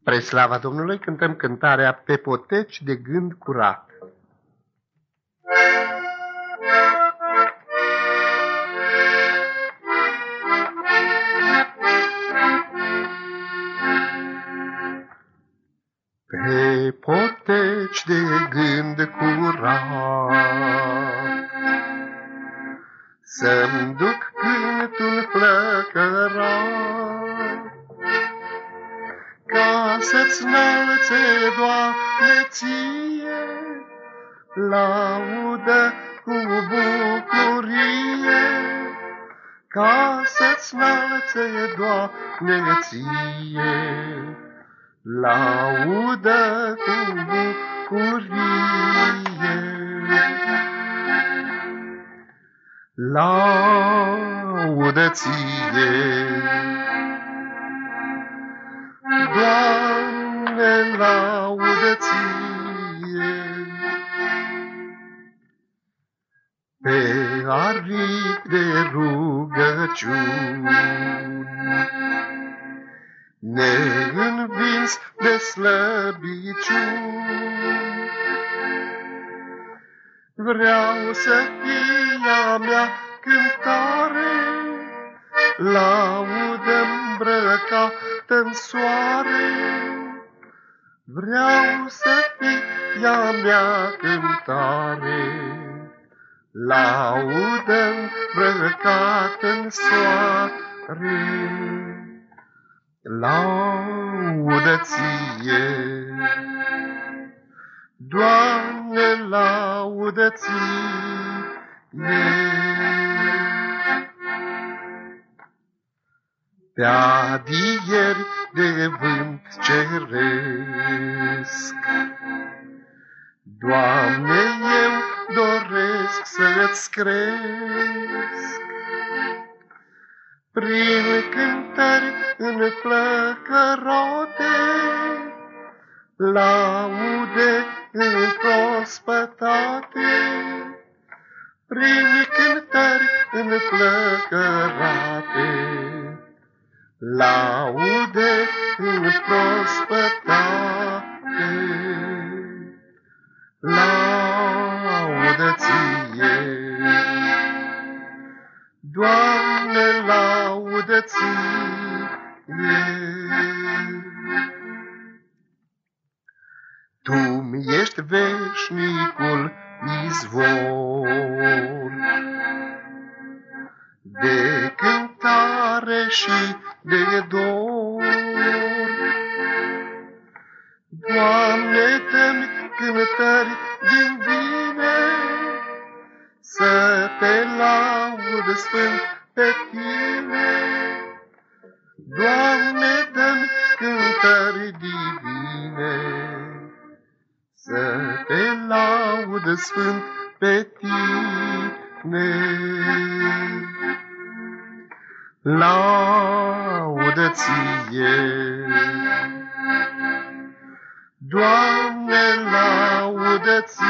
Spre slava Domnului cântăm cântarea Pe poteci de gând curat. Pe poteci de gând curat Să-mi duc cântul să-ți înălțe, Doamne, ție Laudă cu bucurie Ca să-ți înălțe, Doamne, ție laudă cu bucurie. Laudă ție, Doamne, laudă ție, pe aripi de rugăciuni neînvins de slăbiciuni. Vreau să fie a mea cântare, laudă îmbrăcată în soare. Vreau să fie a mea cântare, laudă îmbrăcată în soare laudă ție. Doamne, laudă ție. Pe adieri de vânt ceresc, Doamne, eu doresc să-ți cresc. Prin cântări înflăcărate, laude înprospătate, prin cântări înflăcărate, laude înprospătate. Laudă ție, Doamne, laudă ție, tu mi ești veșnicul izvor. De cântare și de dor. Doamne, dă-mi cântări din bine, să te laud sfânt pe tine. Doamne, dă-mi cântări divine, să te laud sfânt pe tine. Laudă ție, Doamne, laudă ție,